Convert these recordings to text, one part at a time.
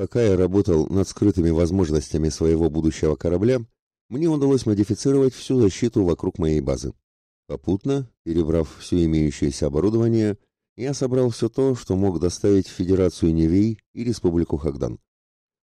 Пока я работал над скрытыми возможностями своего будущего корабля, мне удалось модифицировать всю защиту вокруг моей базы. Попутно, перебрав все имеющееся оборудование, я собрал все то, что мог доставить в Федерацию Невей и Республику Хагдан.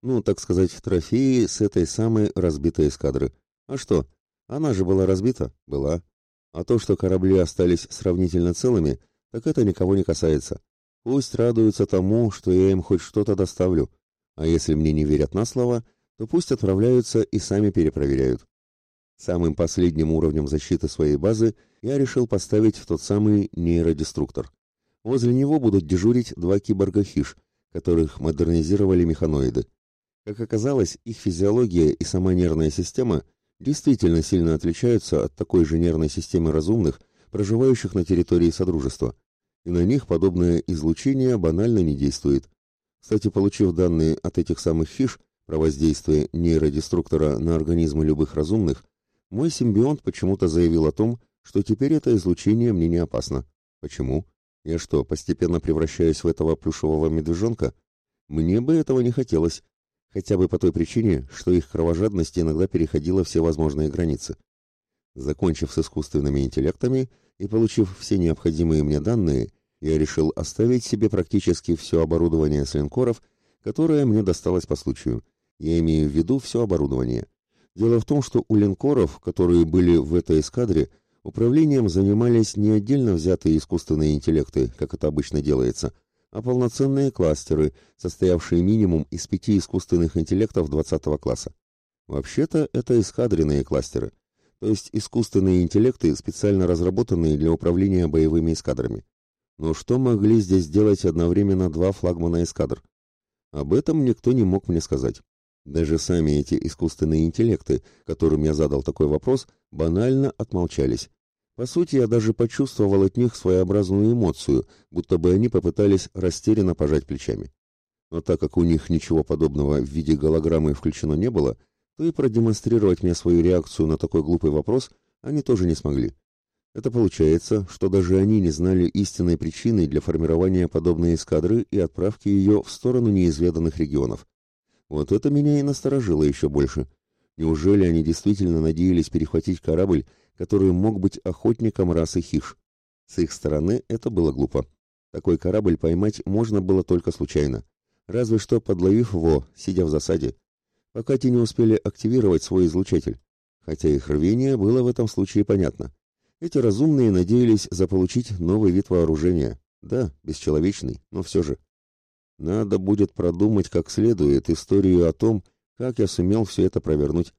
Ну, так сказать, трофеи с этой самой разбитой эскадры. А что? Она же была разбита? Была. А то, что корабли остались сравнительно целыми, так это никого не касается. Пусть радуются тому, что я им хоть что-то доставлю. А если мне не верят на слово, то пусть отправляются и сами перепроверяют. Самым последним уровнем защиты своей базы я решил поставить тот самый нейродеструктор. Возле него будут дежурить два киборга-хиш, которых модернизировали механоиды. Как оказалось, их физиология и сама нервная система действительно сильно отличаются от такой же нервной системы разумных, проживающих на территории Содружества, и на них подобное излучение банально не действует. Кстати, получив данные от этих самых хиш про воздействие нейродеструктора на организмы любых разумных, мой симбионт почему-то заявил о том, что теперь это излучение мне не опасно. Почему? Я что, постепенно превращаюсь в этого плюшевого медвежонка? Мне бы этого не хотелось, хотя бы по той причине, что их кровожадность иногда переходила все возможные границы. Закончив с искусственными интеллектами и получив все необходимые мне данные, я решил оставить себе практически все оборудование линкоров, которое мне досталось по случаю. Я имею в виду все оборудование. Дело в том, что у линкоров, которые были в этой эскадре, управлением занимались не отдельно взятые искусственные интеллекты, как это обычно делается, а полноценные кластеры, состоявшие минимум из пяти искусственных интеллектов 20 класса. Вообще-то это эскадренные кластеры, то есть искусственные интеллекты, специально разработанные для управления боевыми эскадрами. Но что могли здесь сделать одновременно два флагмана эскадр? Об этом никто не мог мне сказать. Даже сами эти искусственные интеллекты, которым я задал такой вопрос, банально отмолчались. По сути, я даже почувствовал от них своеобразную эмоцию, будто бы они попытались растерянно пожать плечами. Но так как у них ничего подобного в виде голограммы включено не было, то и продемонстрировать мне свою реакцию на такой глупый вопрос они тоже не смогли. Это получается, что даже они не знали истинной причины для формирования подобной эскадры и отправки ее в сторону неизведанных регионов. Вот это меня и насторожило еще больше. Неужели они действительно надеялись перехватить корабль, который мог быть охотником расы хиш? С их стороны это было глупо. Такой корабль поймать можно было только случайно. Разве что подловив его, сидя в засаде. Пока те не успели активировать свой излучатель. Хотя их рвение было в этом случае понятно. Эти разумные надеялись заполучить новый вид вооружения. Да, бесчеловечный, но все же. Надо будет продумать как следует историю о том, как я сумел все это провернуть,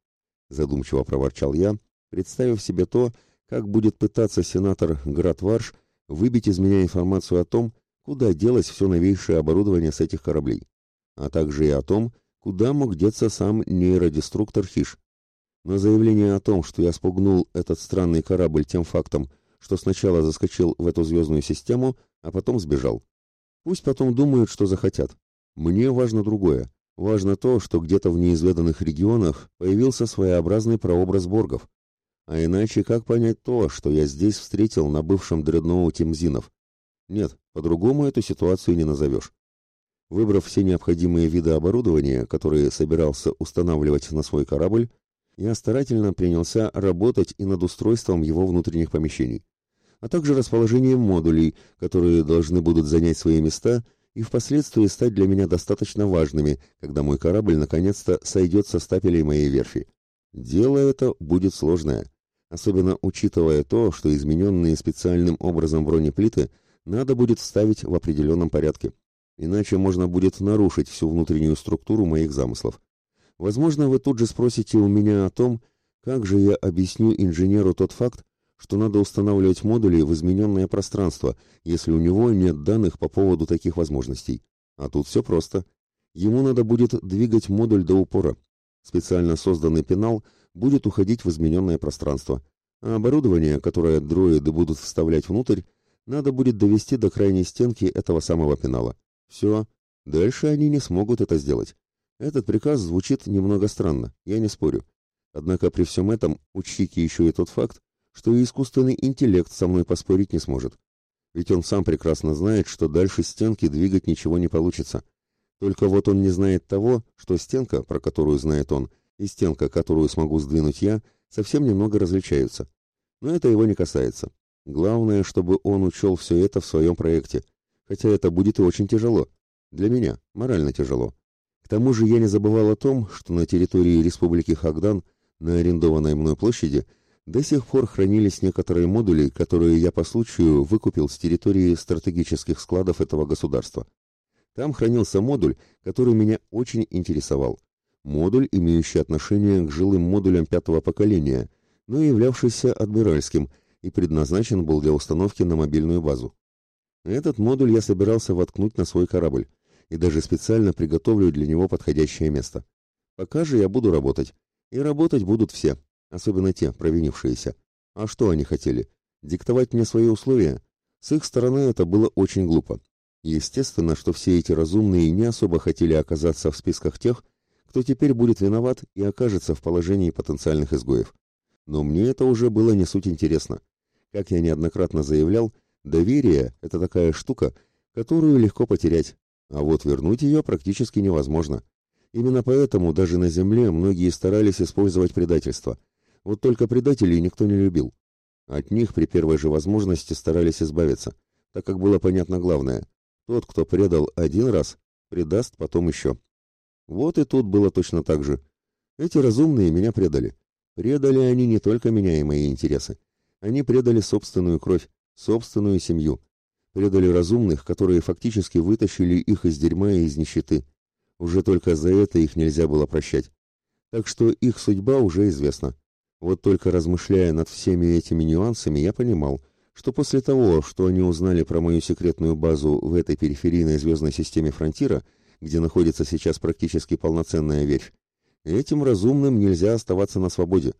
задумчиво проворчал я, представив себе то, как будет пытаться сенатор Гратварш выбить из меня информацию о том, куда делось все новейшее оборудование с этих кораблей, а также и о том, куда мог деться сам нейродеструктор Хиш. На заявление о том, что я спугнул этот странный корабль тем фактом, что сначала заскочил в эту звездную систему, а потом сбежал. Пусть потом думают, что захотят. Мне важно другое. Важно то, что где-то в неизведанных регионах появился своеобразный прообраз боргов. А иначе как понять то, что я здесь встретил на бывшем дредноуте Мзинов? Нет, по-другому эту ситуацию не назовешь. Выбрав все необходимые виды оборудования, которые собирался устанавливать на свой корабль, я старательно принялся работать и над устройством его внутренних помещений а также расположением модулей, которые должны будут занять свои места и впоследствии стать для меня достаточно важными, когда мой корабль наконец-то сойдет со стапелей моей верфи. Дело это будет сложное, особенно учитывая то, что измененные специальным образом бронеплиты надо будет вставить в определенном порядке. Иначе можно будет нарушить всю внутреннюю структуру моих замыслов. Возможно, вы тут же спросите у меня о том, как же я объясню инженеру тот факт, что надо устанавливать модули в измененное пространство, если у него нет данных по поводу таких возможностей. А тут все просто. Ему надо будет двигать модуль до упора. Специально созданный пенал будет уходить в измененное пространство. А оборудование, которое дроиды будут вставлять внутрь, надо будет довести до крайней стенки этого самого пенала. Все. Дальше они не смогут это сделать. Этот приказ звучит немного странно, я не спорю. Однако при всем этом учтите еще и тот факт, что и искусственный интеллект со мной поспорить не сможет. Ведь он сам прекрасно знает, что дальше стенки двигать ничего не получится. Только вот он не знает того, что стенка, про которую знает он, и стенка, которую смогу сдвинуть я, совсем немного различаются. Но это его не касается. Главное, чтобы он учел все это в своем проекте, хотя это будет и очень тяжело. Для меня, морально тяжело. К тому же я не забывал о том, что на территории Республики Хагдан, на арендованной мной площади, до сих пор хранились некоторые модули, которые я по случаю выкупил с территории стратегических складов этого государства. Там хранился модуль, который меня очень интересовал. Модуль, имеющий отношение к жилым модулям пятого поколения, но являвшийся адмиральским и предназначен был для установки на мобильную базу. Этот модуль я собирался воткнуть на свой корабль, и даже специально приготовлю для него подходящее место. Пока же я буду работать, и работать будут все, особенно те, провинившиеся. А что они хотели? Диктовать мне свои условия? С их стороны это было очень глупо. Естественно, что все эти разумные не особо хотели оказаться в списках тех, кто теперь будет виноват и окажется в положении потенциальных изгоев. Но мне это уже было не суть интересно. Как я неоднократно заявлял, доверие – это такая штука, которую легко потерять, а вот вернуть ее практически невозможно. Именно поэтому даже на Земле многие старались использовать предательство. Вот только предателей никто не любил. От них при первой же возможности старались избавиться, так как было понятно главное. Тот, кто предал один раз, предаст потом еще. Вот и тут было точно так же. Эти разумные меня предали. Предали они не только меня и мои интересы. Они предали собственную кровь, собственную семью. Предали разумных, которые фактически вытащили их из дерьма и из нищеты. Уже только за это их нельзя было прощать. Так что их судьба уже известна. Вот только размышляя над всеми этими нюансами, я понимал, что после того, что они узнали про мою секретную базу в этой периферийной звездной системе Фронтира, где находится сейчас практически полноценная ветвь, этим разумным нельзя оставаться на свободе.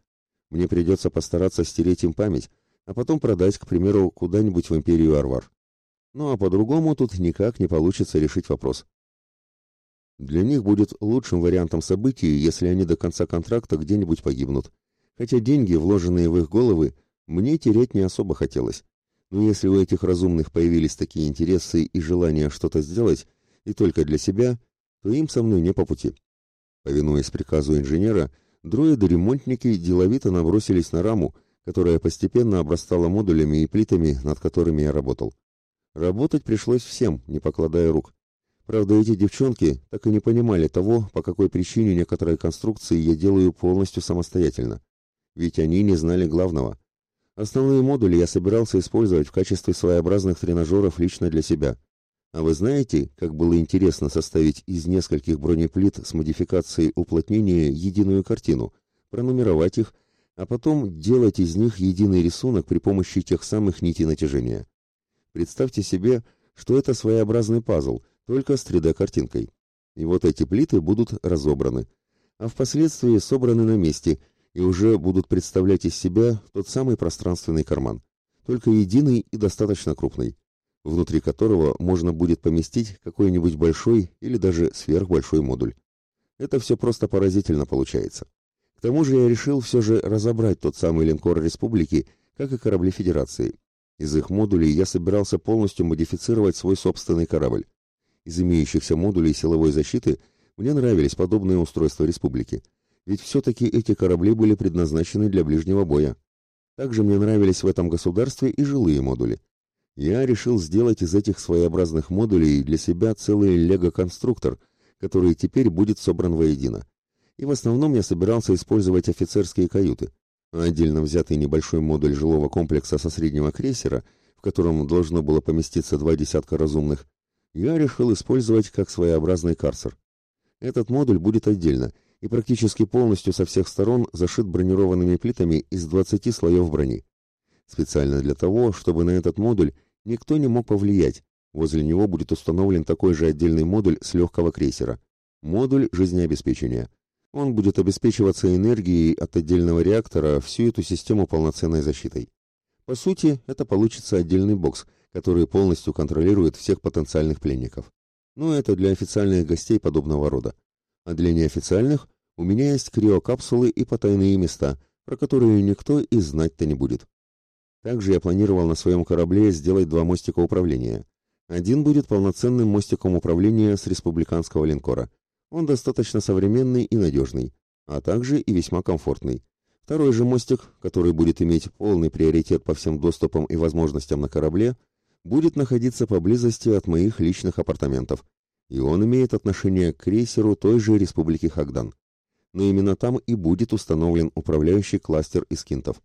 Мне придется постараться стереть им память, а потом продать, к примеру, куда-нибудь в империю Арвар. Ну а по-другому тут никак не получится решить вопрос. Для них будет лучшим вариантом событий, если они до конца контракта где-нибудь погибнут. Хотя деньги, вложенные в их головы, мне терять не особо хотелось. Но если у этих разумных появились такие интересы и желание что-то сделать, и только для себя, то им со мной не по пути. Повинуясь приказу инженера, дроиды-ремонтники деловито набросились на раму, которая постепенно обрастала модулями и плитами, над которыми я работал. Работать пришлось всем, не покладая рук. Правда, эти девчонки так и не понимали того, по какой причине некоторые конструкции я делаю полностью самостоятельно. Ведь они не знали главного. Основные модули я собирался использовать в качестве своеобразных тренажеров лично для себя. А вы знаете, как было интересно составить из нескольких бронеплит с модификацией уплотнения единую картину, пронумеровать их, а потом делать из них единый рисунок при помощи тех самых нитей натяжения. Представьте себе, что это своеобразный пазл, только с 3D-картинкой. И вот эти плиты будут разобраны, а впоследствии собраны на месте и уже будут представлять из себя тот самый пространственный карман, только единый и достаточно крупный, внутри которого можно будет поместить какой-нибудь большой или даже сверхбольшой модуль. Это все просто поразительно получается. К тому же я решил все же разобрать тот самый линкор Республики, как и корабли Федерации, из их модулей я собирался полностью модифицировать свой собственный корабль. Из имеющихся модулей силовой защиты мне нравились подобные устройства республики, ведь все-таки эти корабли были предназначены для ближнего боя. Также мне нравились в этом государстве и жилые модули. Я решил сделать из этих своеобразных модулей для себя целый лего-конструктор, который теперь будет собран воедино. И в основном я собирался использовать офицерские каюты отдельно взятый небольшой модуль жилого комплекса со среднего крейсера, в котором должно было поместиться два десятка разумных, я решил использовать как своеобразный карцер. Этот модуль будет отдельно и практически полностью со всех сторон зашит бронированными плитами из 20 слоев брони. Специально для того, чтобы на этот модуль никто не мог повлиять, возле него будет установлен такой же отдельный модуль с легкого крейсера. Модуль жизнеобеспечения. Он будет обеспечиваться энергией от отдельного реактора всю эту систему полноценной защитой. По сути, это получится отдельный бокс, который полностью контролирует всех потенциальных пленников. Но это для официальных гостей подобного рода. А для неофициальных у меня есть криокапсулы и потайные места, про которые никто и знать-то не будет. Также я планировал на своем корабле сделать два мостика управления. Один будет полноценным мостиком управления с республиканского линкора. Он достаточно современный и надежный, а также и весьма комфортный. Второй же мостик, который будет иметь полный приоритет по всем доступам и возможностям на корабле, будет находиться поблизости от моих личных апартаментов, и он имеет отношение к крейсеру той же Республики Хагдан. Но именно там и будет установлен управляющий кластер из кинтов.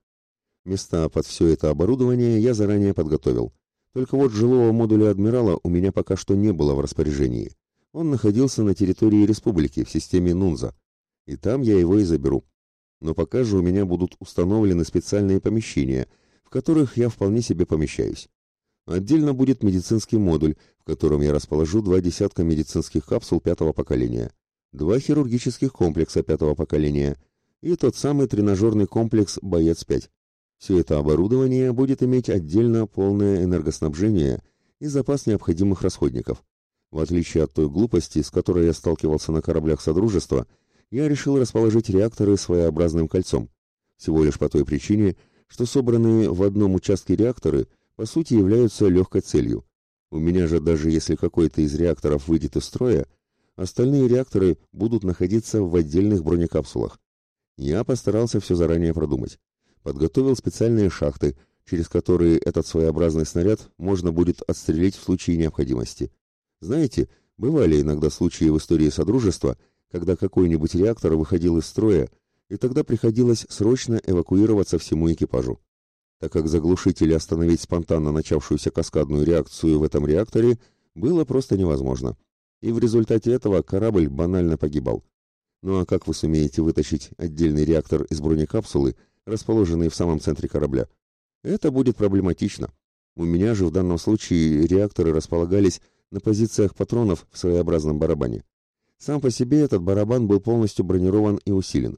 Места под все это оборудование я заранее подготовил. Только вот жилого модуля адмирала у меня пока что не было в распоряжении. Он находился на территории республики в системе Нунза, и там я его и заберу но пока же у меня будут установлены специальные помещения, в которых я вполне себе помещаюсь. Отдельно будет медицинский модуль, в котором я расположу два десятка медицинских капсул пятого поколения, два хирургических комплекса пятого поколения и тот самый тренажерный комплекс «Боец-5». Все это оборудование будет иметь отдельно полное энергоснабжение и запас необходимых расходников. В отличие от той глупости, с которой я сталкивался на кораблях Содружества – я решил расположить реакторы своеобразным кольцом, всего лишь по той причине, что собранные в одном участке реакторы по сути являются легкой целью. У меня же даже если какой-то из реакторов выйдет из строя, остальные реакторы будут находиться в отдельных бронекапсулах. Я постарался все заранее продумать. Подготовил специальные шахты, через которые этот своеобразный снаряд можно будет отстрелить в случае необходимости. Знаете, бывали иногда случаи в истории Содружества, когда какой-нибудь реактор выходил из строя, и тогда приходилось срочно эвакуироваться всему экипажу. Так как заглушить остановить спонтанно начавшуюся каскадную реакцию в этом реакторе было просто невозможно. И в результате этого корабль банально погибал. Ну а как вы сумеете вытащить отдельный реактор из бронекапсулы, расположенный в самом центре корабля? Это будет проблематично. У меня же в данном случае реакторы располагались на позициях патронов в своеобразном барабане. Сам по себе этот барабан был полностью бронирован и усилен.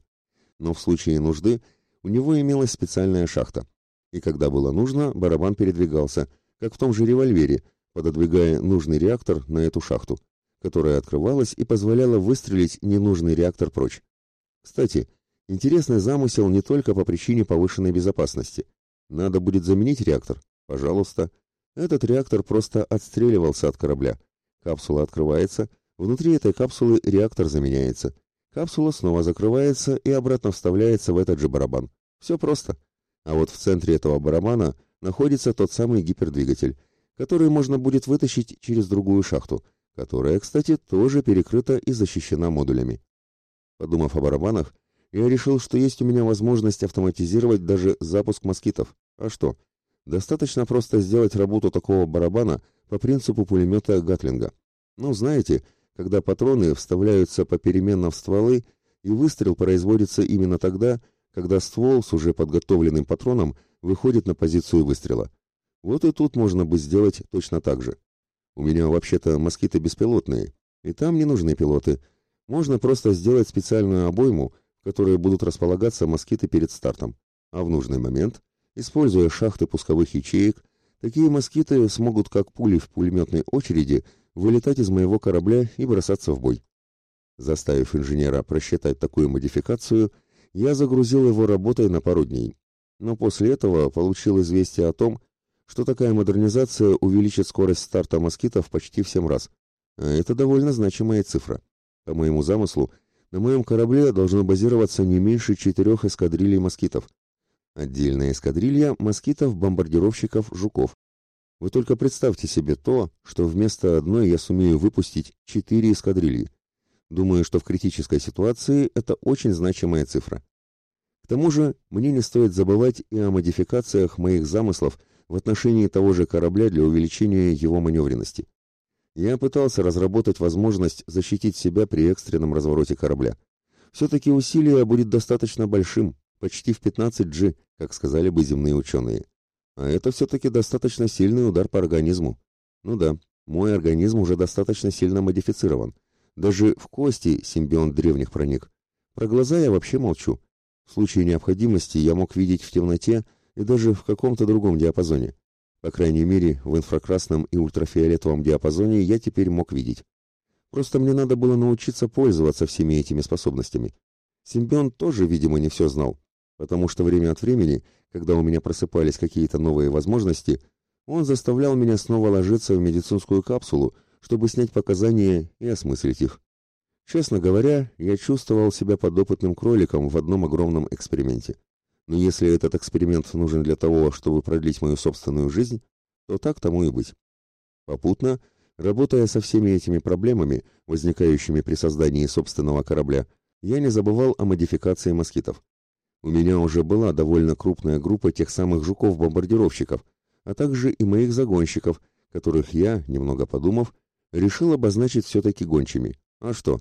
Но в случае нужды у него имелась специальная шахта. И когда было нужно, барабан передвигался, как в том же револьвере, пододвигая нужный реактор на эту шахту, которая открывалась и позволяла выстрелить ненужный реактор прочь. Кстати, интересный замысел не только по причине повышенной безопасности. Надо будет заменить реактор? Пожалуйста. Этот реактор просто отстреливался от корабля. Капсула открывается – Внутри этой капсулы реактор заменяется. Капсула снова закрывается и обратно вставляется в этот же барабан. Все просто. А вот в центре этого барабана находится тот самый гипердвигатель, который можно будет вытащить через другую шахту, которая, кстати, тоже перекрыта и защищена модулями. Подумав о барабанах, я решил, что есть у меня возможность автоматизировать даже запуск москитов. А что? Достаточно просто сделать работу такого барабана по принципу пулемета Гатлинга. Ну, знаете, когда патроны вставляются попеременно в стволы, и выстрел производится именно тогда, когда ствол с уже подготовленным патроном выходит на позицию выстрела. Вот и тут можно бы сделать точно так же. У меня вообще-то москиты беспилотные, и там не нужны пилоты. Можно просто сделать специальную обойму, в которой будут располагаться москиты перед стартом. А в нужный момент, используя шахты пусковых ячеек, такие москиты смогут как пули в пулеметной очереди вылетать из моего корабля и бросаться в бой. Заставив инженера просчитать такую модификацию, я загрузил его работой на пару дней. Но после этого получил известие о том, что такая модернизация увеличит скорость старта москитов почти в 7 раз. А это довольно значимая цифра. По моему замыслу, на моем корабле должно базироваться не меньше четырех эскадрилей москитов. Отдельная эскадрилья москитов-бомбардировщиков «Жуков», вы только представьте себе то, что вместо одной я сумею выпустить четыре эскадрильи. Думаю, что в критической ситуации это очень значимая цифра. К тому же, мне не стоит забывать и о модификациях моих замыслов в отношении того же корабля для увеличения его маневренности. Я пытался разработать возможность защитить себя при экстренном развороте корабля. Все-таки усилие будет достаточно большим, почти в 15 G, как сказали бы земные ученые. А это все-таки достаточно сильный удар по организму. Ну да, мой организм уже достаточно сильно модифицирован. Даже в кости симбионт древних проник. Про глаза я вообще молчу. В случае необходимости я мог видеть в темноте и даже в каком-то другом диапазоне. По крайней мере, в инфракрасном и ультрафиолетовом диапазоне я теперь мог видеть. Просто мне надо было научиться пользоваться всеми этими способностями. Симбионт тоже, видимо, не все знал, потому что время от времени когда у меня просыпались какие-то новые возможности, он заставлял меня снова ложиться в медицинскую капсулу, чтобы снять показания и осмыслить их. Честно говоря, я чувствовал себя подопытным кроликом в одном огромном эксперименте. Но если этот эксперимент нужен для того, чтобы продлить мою собственную жизнь, то так тому и быть. Попутно, работая со всеми этими проблемами, возникающими при создании собственного корабля, я не забывал о модификации москитов. У меня уже была довольно крупная группа тех самых жуков-бомбардировщиков, а также и моих загонщиков, которых я, немного подумав, решил обозначить все-таки гончими. А что?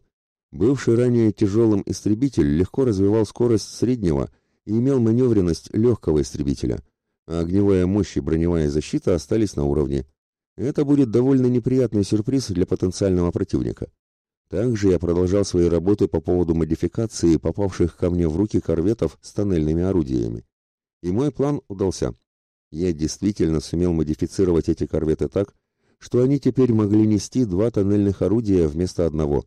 Бывший ранее тяжелым истребитель легко развивал скорость среднего и имел маневренность легкого истребителя, а огневая мощь и броневая защита остались на уровне. Это будет довольно неприятный сюрприз для потенциального противника. Также я продолжал свои работы по поводу модификации попавших ко мне в руки корветов с тоннельными орудиями. И мой план удался. Я действительно сумел модифицировать эти корветы так, что они теперь могли нести два тоннельных орудия вместо одного,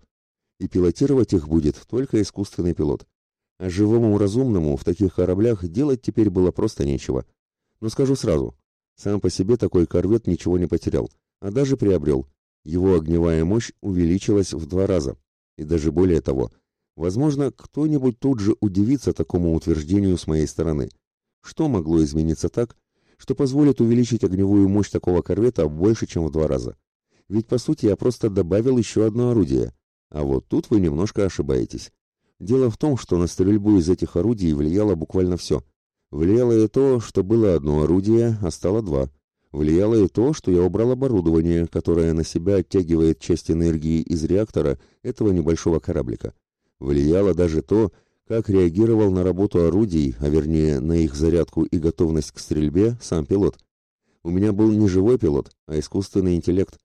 и пилотировать их будет только искусственный пилот. А живому разумному в таких кораблях делать теперь было просто нечего. Но скажу сразу, сам по себе такой корвет ничего не потерял, а даже приобрел. Его огневая мощь увеличилась в два раза. И даже более того, возможно, кто-нибудь тут же удивится такому утверждению с моей стороны. Что могло измениться так, что позволит увеличить огневую мощь такого корвета больше, чем в два раза. Ведь, по сути, я просто добавил еще одно орудие. А вот тут вы немножко ошибаетесь. Дело в том, что на стрельбу из этих орудий влияло буквально все. Влияло и то, что было одно орудие, а стало два. Влияло и то, что я убрал оборудование, которое на себя оттягивает часть энергии из реактора этого небольшого кораблика. Влияло даже то, как реагировал на работу орудий, а вернее на их зарядку и готовность к стрельбе, сам пилот. У меня был не живой пилот, а искусственный интеллект,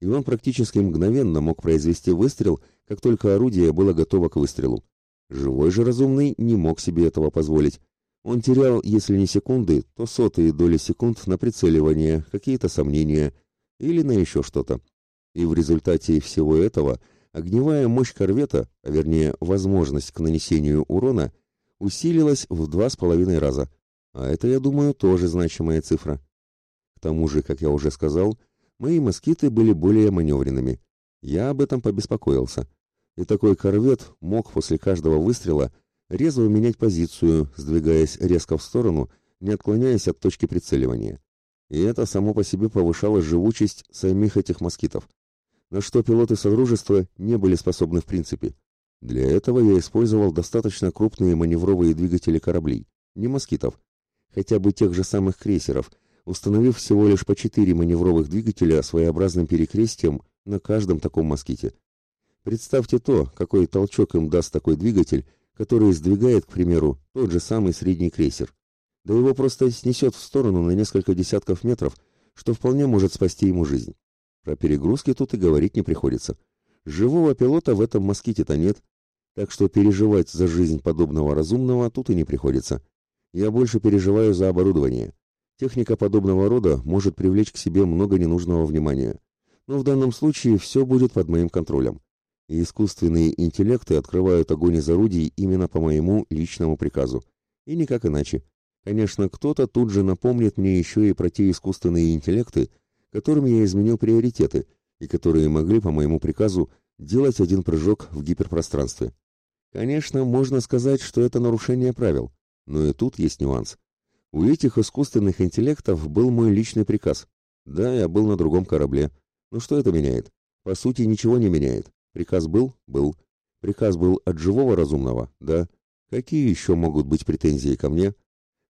и он практически мгновенно мог произвести выстрел, как только орудие было готово к выстрелу. Живой же разумный не мог себе этого позволить. Он терял, если не секунды, то сотые доли секунд на прицеливание, какие-то сомнения или на еще что-то. И в результате всего этого – огневая мощь корвета, а вернее возможность к нанесению урона, усилилась в два с половиной раза. А это, я думаю, тоже значимая цифра. К тому же, как я уже сказал, мои москиты были более маневренными. Я об этом побеспокоился. И такой корвет мог после каждого выстрела резво менять позицию, сдвигаясь резко в сторону, не отклоняясь от точки прицеливания. И это само по себе повышало живучесть самих этих москитов на что пилоты Содружества не были способны в принципе. Для этого я использовал достаточно крупные маневровые двигатели кораблей, не москитов, хотя бы тех же самых крейсеров, установив всего лишь по четыре маневровых двигателя своеобразным перекрестием на каждом таком моските. Представьте то, какой толчок им даст такой двигатель, который сдвигает, к примеру, тот же самый средний крейсер. Да его просто снесет в сторону на несколько десятков метров, что вполне может спасти ему жизнь. Про перегрузки тут и говорить не приходится. Живого пилота в этом моските-то нет, так что переживать за жизнь подобного разумного тут и не приходится. Я больше переживаю за оборудование. Техника подобного рода может привлечь к себе много ненужного внимания. Но в данном случае все будет под моим контролем. И искусственные интеллекты открывают огонь из орудий именно по моему личному приказу. И никак иначе. Конечно, кто-то тут же напомнит мне еще и про те искусственные интеллекты, которым я изменил приоритеты и которые могли по моему приказу делать один прыжок в гиперпространстве. Конечно, можно сказать, что это нарушение правил, но и тут есть нюанс. У этих искусственных интеллектов был мой личный приказ. Да, я был на другом корабле. Но что это меняет? По сути, ничего не меняет. Приказ был? Был. Приказ был от живого разумного? Да. Какие еще могут быть претензии ко мне?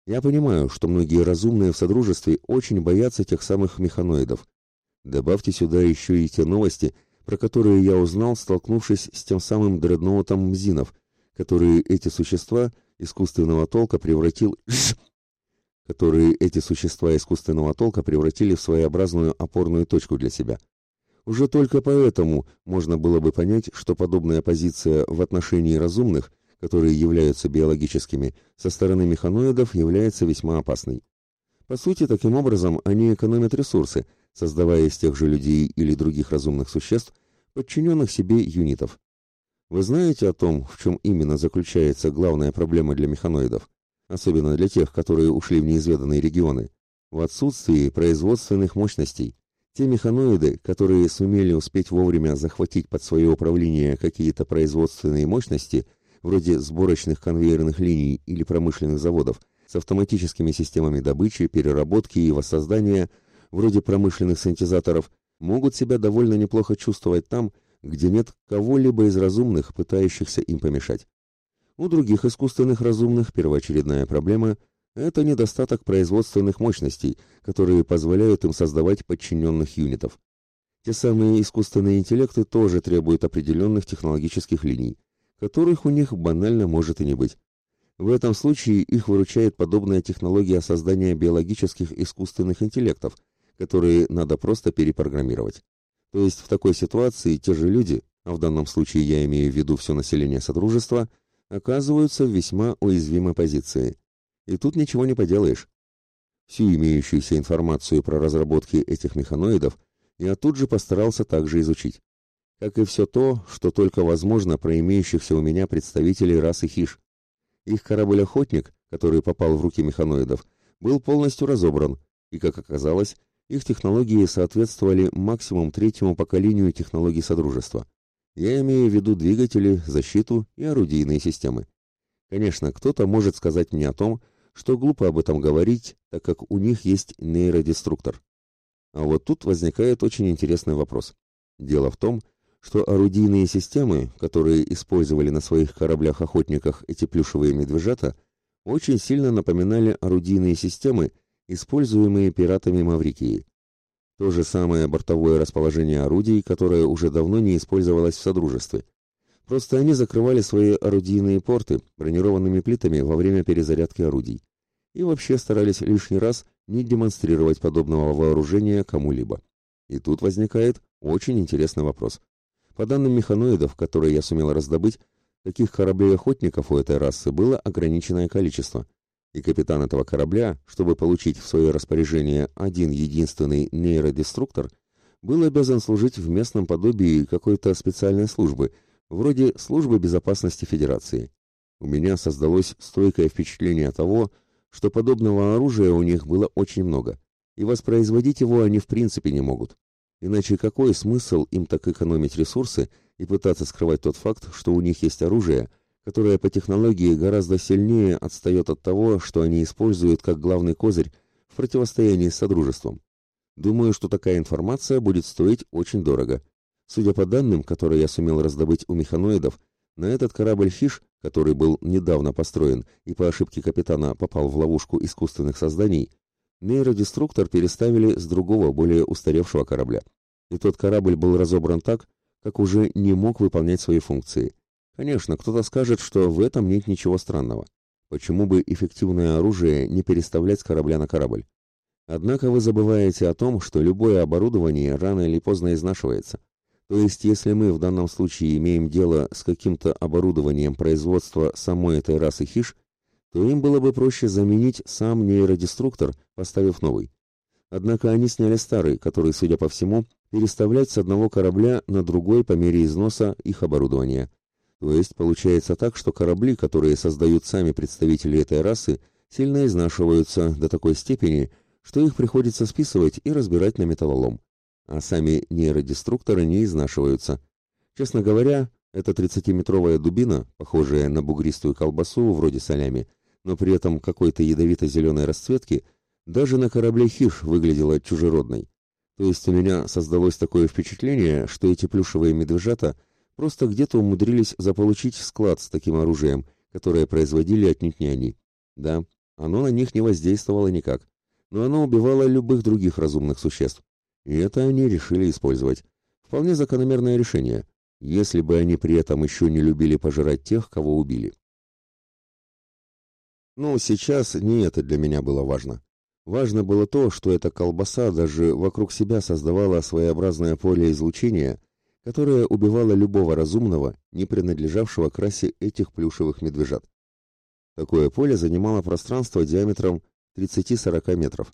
Я понимаю, что многие разумные в Содружестве очень боятся тех самых механоидов. Добавьте сюда еще и те новости, про которые я узнал, столкнувшись с тем самым дредноутом Мзинов, которые эти существа искусственного толка превратил... которые эти существа искусственного толка превратили в своеобразную опорную точку для себя. Уже только поэтому можно было бы понять, что подобная позиция в отношении разумных которые являются биологическими, со стороны механоидов является весьма опасной. По сути, таким образом они экономят ресурсы, создавая из тех же людей или других разумных существ, подчиненных себе юнитов. Вы знаете о том, в чем именно заключается главная проблема для механоидов, особенно для тех, которые ушли в неизведанные регионы? В отсутствии производственных мощностей те механоиды, которые сумели успеть вовремя захватить под свое управление какие-то производственные мощности, вроде сборочных конвейерных линий или промышленных заводов, с автоматическими системами добычи, переработки и воссоздания, вроде промышленных синтезаторов, могут себя довольно неплохо чувствовать там, где нет кого-либо из разумных, пытающихся им помешать. У других искусственных разумных первоочередная проблема – это недостаток производственных мощностей, которые позволяют им создавать подчиненных юнитов. Те самые искусственные интеллекты тоже требуют определенных технологических линий, которых у них банально может и не быть. В этом случае их выручает подобная технология создания биологических искусственных интеллектов, которые надо просто перепрограммировать. То есть в такой ситуации те же люди, а в данном случае я имею в виду все население Содружества, оказываются в весьма уязвимой позиции. И тут ничего не поделаешь. Всю имеющуюся информацию про разработки этих механоидов я тут же постарался также изучить. Как и все то, что только возможно про имеющихся у меня представителей расы хиш. Их корабль-охотник, который попал в руки механоидов, был полностью разобран, и, как оказалось, их технологии соответствовали максимум третьему поколению технологий Содружества. Я имею в виду двигатели, защиту и орудийные системы. Конечно, кто-то может сказать мне о том, что глупо об этом говорить, так как у них есть нейродеструктор. А вот тут возникает очень интересный вопрос. Дело в том, что орудийные системы, которые использовали на своих кораблях-охотниках эти плюшевые медвежата, очень сильно напоминали орудийные системы, используемые пиратами Маврикии. То же самое бортовое расположение орудий, которое уже давно не использовалось в Содружестве. Просто они закрывали свои орудийные порты бронированными плитами во время перезарядки орудий. И вообще старались лишний раз не демонстрировать подобного вооружения кому-либо. И тут возникает очень интересный вопрос. По данным механоидов, которые я сумел раздобыть, таких кораблей-охотников у этой расы было ограниченное количество – и капитан этого корабля, чтобы получить в свое распоряжение один единственный нейродеструктор, был обязан служить в местном подобии какой-то специальной службы, вроде службы безопасности Федерации. У меня создалось стойкое впечатление того, что подобного оружия у них было очень много, и воспроизводить его они в принципе не могут. Иначе какой смысл им так экономить ресурсы и пытаться скрывать тот факт, что у них есть оружие, которая по технологии гораздо сильнее отстает от того, что они используют как главный козырь в противостоянии с Содружеством. Думаю, что такая информация будет стоить очень дорого. Судя по данным, которые я сумел раздобыть у механоидов, на этот корабль «Фиш», который был недавно построен и по ошибке капитана попал в ловушку искусственных созданий, нейродеструктор переставили с другого, более устаревшего корабля. И тот корабль был разобран так, как уже не мог выполнять свои функции. Конечно, кто-то скажет, что в этом нет ничего странного. Почему бы эффективное оружие не переставлять с корабля на корабль? Однако вы забываете о том, что любое оборудование рано или поздно изнашивается. То есть, если мы в данном случае имеем дело с каким-то оборудованием производства самой этой расы хиш, то им было бы проще заменить сам нейродеструктор, поставив новый. Однако они сняли старый, который, судя по всему, переставлять с одного корабля на другой по мере износа их оборудования. То есть получается так, что корабли, которые создают сами представители этой расы, сильно изнашиваются до такой степени, что их приходится списывать и разбирать на металлолом. А сами нейродеструкторы не изнашиваются. Честно говоря, эта 30-метровая дубина, похожая на бугристую колбасу вроде солями, но при этом какой-то ядовито-зеленой расцветки, даже на корабле «Хиш» выглядела чужеродной. То есть у меня создалось такое впечатление, что эти плюшевые медвежата – Просто где-то умудрились заполучить склад с таким оружием, которое производили отнюдь не они. Да, оно на них не воздействовало никак, но оно убивало любых других разумных существ. И это они решили использовать. Вполне закономерное решение, если бы они при этом еще не любили пожирать тех, кого убили. Но сейчас не это для меня было важно. Важно было то, что эта колбаса даже вокруг себя создавала своеобразное поле излучения, которая убивала любого разумного, не принадлежавшего к расе этих плюшевых медвежат. Такое поле занимало пространство диаметром 30-40 метров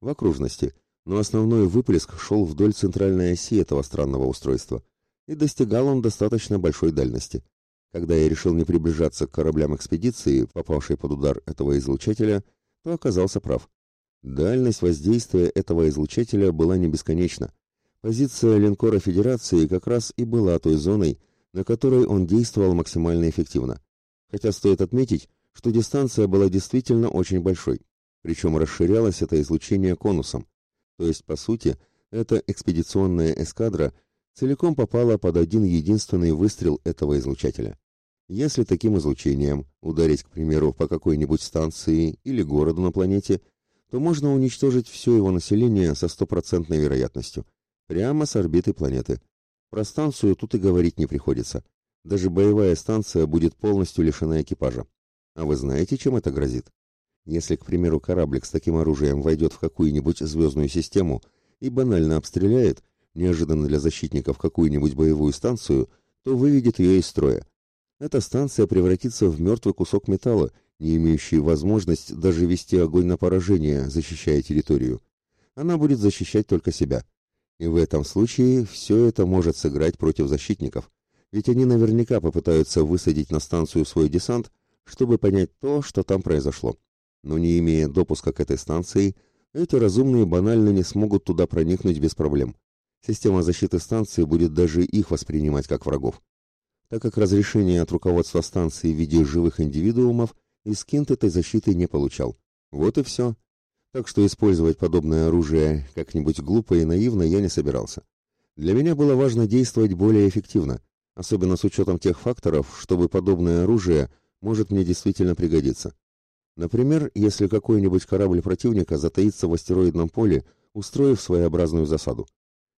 в окружности, но основной выплеск шел вдоль центральной оси этого странного устройства, и достигал он достаточно большой дальности. Когда я решил не приближаться к кораблям экспедиции, попавшей под удар этого излучателя, то оказался прав. Дальность воздействия этого излучателя была не бесконечна. Позиция линкора Федерации как раз и была той зоной, на которой он действовал максимально эффективно. Хотя стоит отметить, что дистанция была действительно очень большой, причем расширялось это излучение конусом. То есть, по сути, эта экспедиционная эскадра целиком попала под один единственный выстрел этого излучателя. Если таким излучением ударить, к примеру, по какой-нибудь станции или городу на планете, то можно уничтожить все его население со стопроцентной вероятностью, прямо с орбиты планеты. Про станцию тут и говорить не приходится. Даже боевая станция будет полностью лишена экипажа. А вы знаете, чем это грозит? Если, к примеру, кораблик с таким оружием войдет в какую-нибудь звездную систему и банально обстреляет, неожиданно для защитников, какую-нибудь боевую станцию, то выведет ее из строя эта станция превратится в мертвый кусок металла, не имеющий возможность даже вести огонь на поражение, защищая территорию. Она будет защищать только себя. И в этом случае все это может сыграть против защитников, ведь они наверняка попытаются высадить на станцию свой десант, чтобы понять то, что там произошло. Но не имея допуска к этой станции, эти разумные банально не смогут туда проникнуть без проблем. Система защиты станции будет даже их воспринимать как врагов так как разрешение от руководства станции в виде живых индивидуумов Искинт этой защиты не получал. Вот и все. Так что использовать подобное оружие как-нибудь глупо и наивно я не собирался. Для меня было важно действовать более эффективно, особенно с учетом тех факторов, чтобы подобное оружие может мне действительно пригодиться. Например, если какой-нибудь корабль противника затаится в астероидном поле, устроив своеобразную засаду.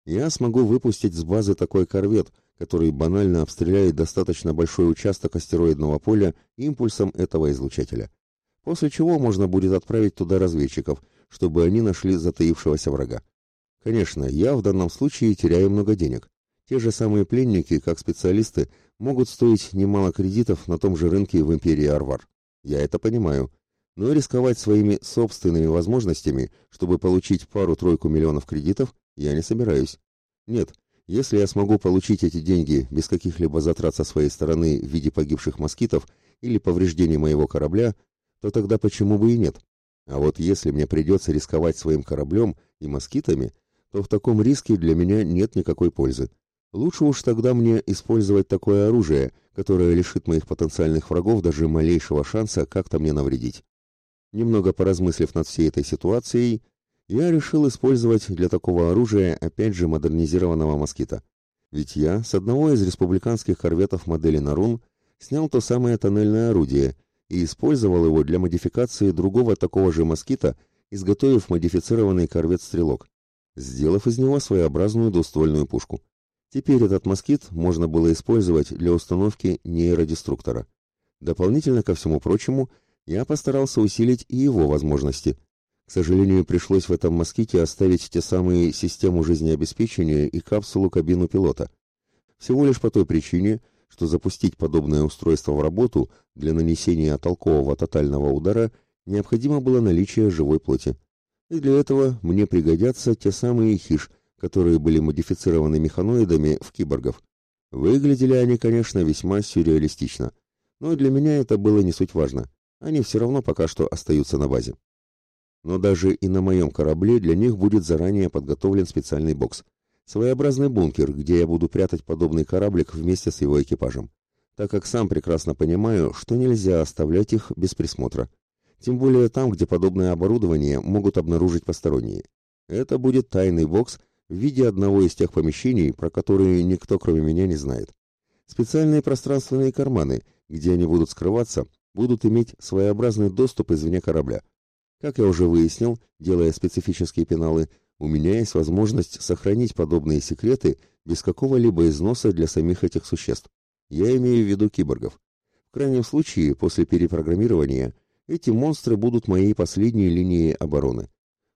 Я смогу выпустить с базы такой корвет – который банально обстреляет достаточно большой участок астероидного поля импульсом этого излучателя. После чего можно будет отправить туда разведчиков, чтобы они нашли затаившегося врага. Конечно, я в данном случае теряю много денег. Те же самые пленники, как специалисты, могут стоить немало кредитов на том же рынке в империи Арвар. Я это понимаю. Но рисковать своими собственными возможностями, чтобы получить пару-тройку миллионов кредитов, я не собираюсь. Нет, если я смогу получить эти деньги без каких-либо затрат со своей стороны в виде погибших москитов или повреждений моего корабля, то тогда почему бы и нет? А вот если мне придется рисковать своим кораблем и москитами, то в таком риске для меня нет никакой пользы. Лучше уж тогда мне использовать такое оружие, которое лишит моих потенциальных врагов даже малейшего шанса как-то мне навредить. Немного поразмыслив над всей этой ситуацией, я решил использовать для такого оружия опять же модернизированного москита. Ведь я с одного из республиканских корветов модели Нарун снял то самое тоннельное орудие и использовал его для модификации другого такого же москита, изготовив модифицированный корвет-стрелок, сделав из него своеобразную двуствольную пушку. Теперь этот москит можно было использовать для установки нейродеструктора. Дополнительно ко всему прочему, я постарался усилить и его возможности – к сожалению, пришлось в этом моските оставить те самые систему жизнеобеспечения и капсулу-кабину пилота. Всего лишь по той причине, что запустить подобное устройство в работу для нанесения толкового тотального удара необходимо было наличие живой плоти. И для этого мне пригодятся те самые хиш, которые были модифицированы механоидами в киборгов. Выглядели они, конечно, весьма сюрреалистично, но для меня это было не суть важно. Они все равно пока что остаются на базе но даже и на моем корабле для них будет заранее подготовлен специальный бокс. Своеобразный бункер, где я буду прятать подобный кораблик вместе с его экипажем, так как сам прекрасно понимаю, что нельзя оставлять их без присмотра. Тем более там, где подобное оборудование могут обнаружить посторонние. Это будет тайный бокс в виде одного из тех помещений, про которые никто кроме меня не знает. Специальные пространственные карманы, где они будут скрываться, будут иметь своеобразный доступ извне корабля – как я уже выяснил, делая специфические пеналы, у меня есть возможность сохранить подобные секреты без какого-либо износа для самих этих существ. Я имею в виду киборгов. В крайнем случае, после перепрограммирования, эти монстры будут моей последней линией обороны.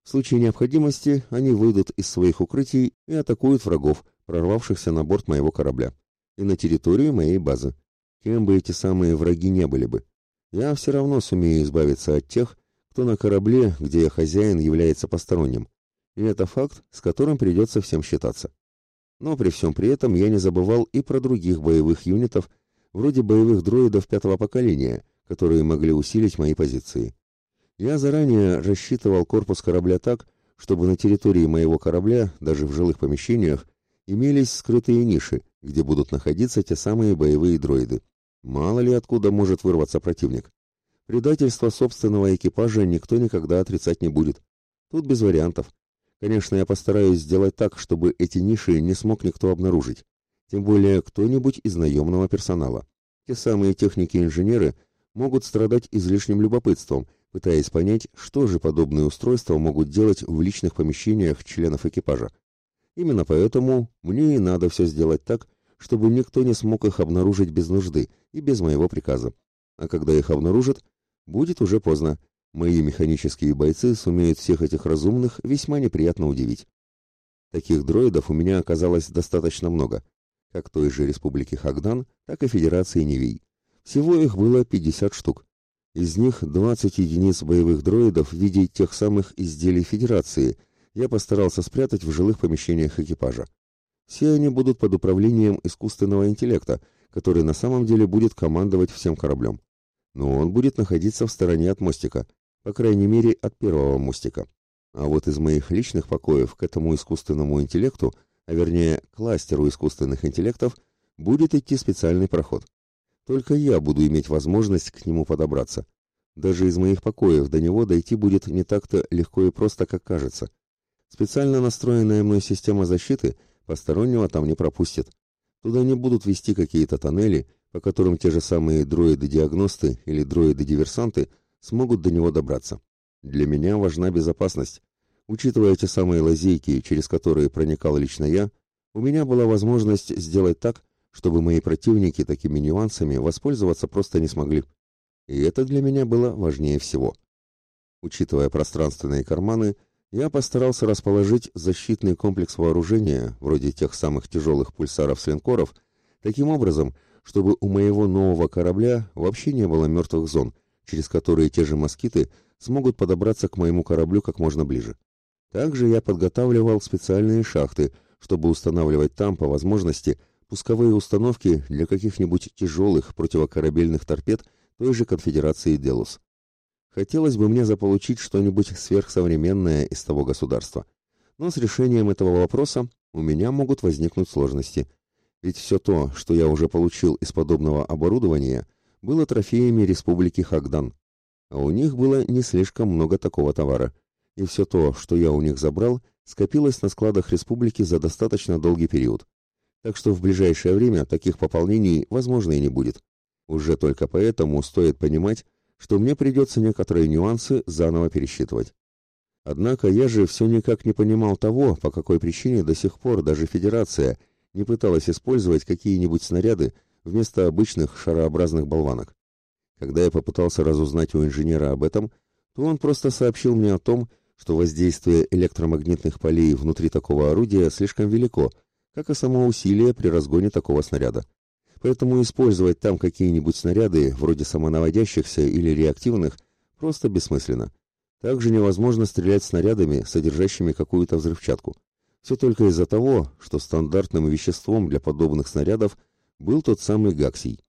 В случае необходимости они выйдут из своих укрытий и атакуют врагов, прорвавшихся на борт моего корабля, и на территорию моей базы. Кем бы эти самые враги не были бы. Я все равно сумею избавиться от тех, кто на корабле, где я хозяин, является посторонним. И это факт, с которым придется всем считаться. Но при всем при этом я не забывал и про других боевых юнитов, вроде боевых дроидов пятого поколения, которые могли усилить мои позиции. Я заранее рассчитывал корпус корабля так, чтобы на территории моего корабля, даже в жилых помещениях, имелись скрытые ниши, где будут находиться те самые боевые дроиды. Мало ли откуда может вырваться противник. Предательство собственного экипажа никто никогда отрицать не будет. Тут без вариантов. Конечно, я постараюсь сделать так, чтобы эти ниши не смог никто обнаружить. Тем более кто-нибудь из наемного персонала. Те самые техники-инженеры могут страдать излишним любопытством, пытаясь понять, что же подобные устройства могут делать в личных помещениях членов экипажа. Именно поэтому мне и надо все сделать так, чтобы никто не смог их обнаружить без нужды и без моего приказа. А когда их обнаружат, будет уже поздно. Мои механические бойцы сумеют всех этих разумных весьма неприятно удивить. Таких дроидов у меня оказалось достаточно много, как той же Республики Хагдан, так и Федерации Невей. Всего их было 50 штук. Из них 20 единиц боевых дроидов в виде тех самых изделий Федерации я постарался спрятать в жилых помещениях экипажа. Все они будут под управлением искусственного интеллекта, который на самом деле будет командовать всем кораблем. Но он будет находиться в стороне от мостика, по крайней мере от первого мостика. А вот из моих личных покоев к этому искусственному интеллекту, а вернее кластеру искусственных интеллектов, будет идти специальный проход. Только я буду иметь возможность к нему подобраться. Даже из моих покоев до него дойти будет не так-то легко и просто, как кажется. Специально настроенная мной система защиты – Постороннего там не пропустят. Туда не будут вести какие-то тоннели, по которым те же самые дроиды-диагносты или дроиды-диверсанты смогут до него добраться. Для меня важна безопасность. Учитывая те самые лазейки, через которые проникал лично я, у меня была возможность сделать так, чтобы мои противники такими нюансами воспользоваться просто не смогли. И это для меня было важнее всего. Учитывая пространственные карманы, я постарался расположить защитный комплекс вооружения, вроде тех самых тяжелых пульсаров с линкоров, таким образом, чтобы у моего нового корабля вообще не было мертвых зон, через которые те же москиты смогут подобраться к моему кораблю как можно ближе. Также я подготавливал специальные шахты, чтобы устанавливать там, по возможности, пусковые установки для каких-нибудь тяжелых противокорабельных торпед той же конфедерации «Делус». Хотелось бы мне заполучить что-нибудь сверхсовременное из того государства. Но с решением этого вопроса у меня могут возникнуть сложности. Ведь все то, что я уже получил из подобного оборудования, было трофеями Республики Хагдан. А у них было не слишком много такого товара. И все то, что я у них забрал, скопилось на складах республики за достаточно долгий период. Так что в ближайшее время таких пополнений возможно и не будет. Уже только поэтому стоит понимать, что мне придется некоторые нюансы заново пересчитывать. Однако я же все никак не понимал того, по какой причине до сих пор даже Федерация не пыталась использовать какие-нибудь снаряды вместо обычных шарообразных болванок. Когда я попытался разузнать у инженера об этом, то он просто сообщил мне о том, что воздействие электромагнитных полей внутри такого орудия слишком велико, как и само усилие при разгоне такого снаряда поэтому использовать там какие-нибудь снаряды, вроде самонаводящихся или реактивных, просто бессмысленно. Также невозможно стрелять снарядами, содержащими какую-то взрывчатку. Все только из-за того, что стандартным веществом для подобных снарядов был тот самый гаксий.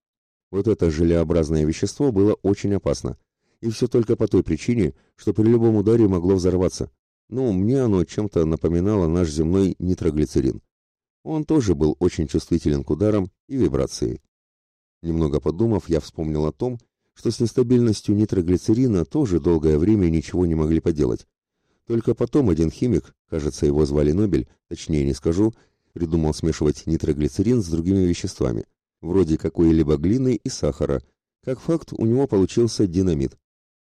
Вот это желеобразное вещество было очень опасно. И все только по той причине, что при любом ударе могло взорваться. Ну, мне оно чем-то напоминало наш земной нитроглицерин. Он тоже был очень чувствителен к ударам и вибрации. Немного подумав, я вспомнил о том, что с нестабильностью нитроглицерина тоже долгое время ничего не могли поделать. Только потом один химик, кажется, его звали Нобель, точнее не скажу, придумал смешивать нитроглицерин с другими веществами, вроде какой-либо глины и сахара. Как факт, у него получился динамит.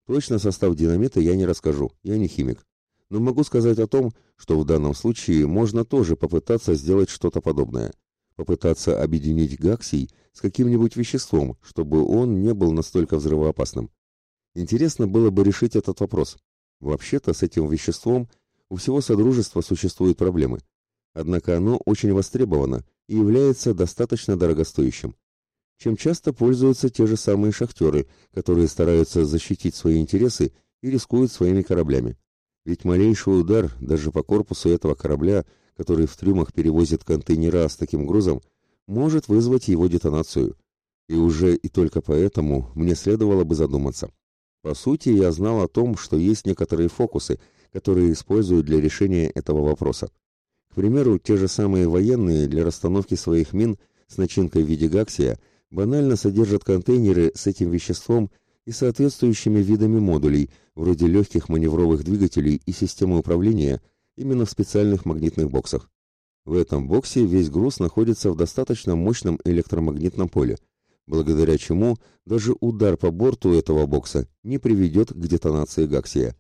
Точно состав динамита я не расскажу, я не химик но могу сказать о том, что в данном случае можно тоже попытаться сделать что-то подобное. Попытаться объединить гаксий с каким-нибудь веществом, чтобы он не был настолько взрывоопасным. Интересно было бы решить этот вопрос. Вообще-то с этим веществом у всего Содружества существуют проблемы. Однако оно очень востребовано и является достаточно дорогостоящим. Чем часто пользуются те же самые шахтеры, которые стараются защитить свои интересы и рискуют своими кораблями. Ведь малейший удар даже по корпусу этого корабля, который в трюмах перевозит контейнера с таким грузом, может вызвать его детонацию. И уже и только поэтому мне следовало бы задуматься. По сути, я знал о том, что есть некоторые фокусы, которые используют для решения этого вопроса. К примеру, те же самые военные для расстановки своих мин с начинкой в виде гаксия банально содержат контейнеры с этим веществом и соответствующими видами модулей, вроде легких маневровых двигателей и системы управления, именно в специальных магнитных боксах. В этом боксе весь груз находится в достаточно мощном электромагнитном поле, благодаря чему даже удар по борту этого бокса не приведет к детонации гаксия.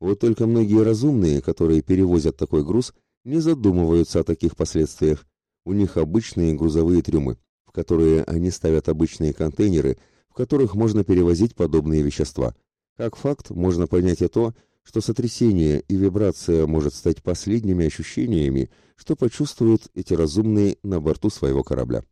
Вот только многие разумные, которые перевозят такой груз, не задумываются о таких последствиях. У них обычные грузовые трюмы, в которые они ставят обычные контейнеры, в которых можно перевозить подобные вещества. Как факт, можно понять и то, что сотрясение и вибрация может стать последними ощущениями, что почувствуют эти разумные на борту своего корабля.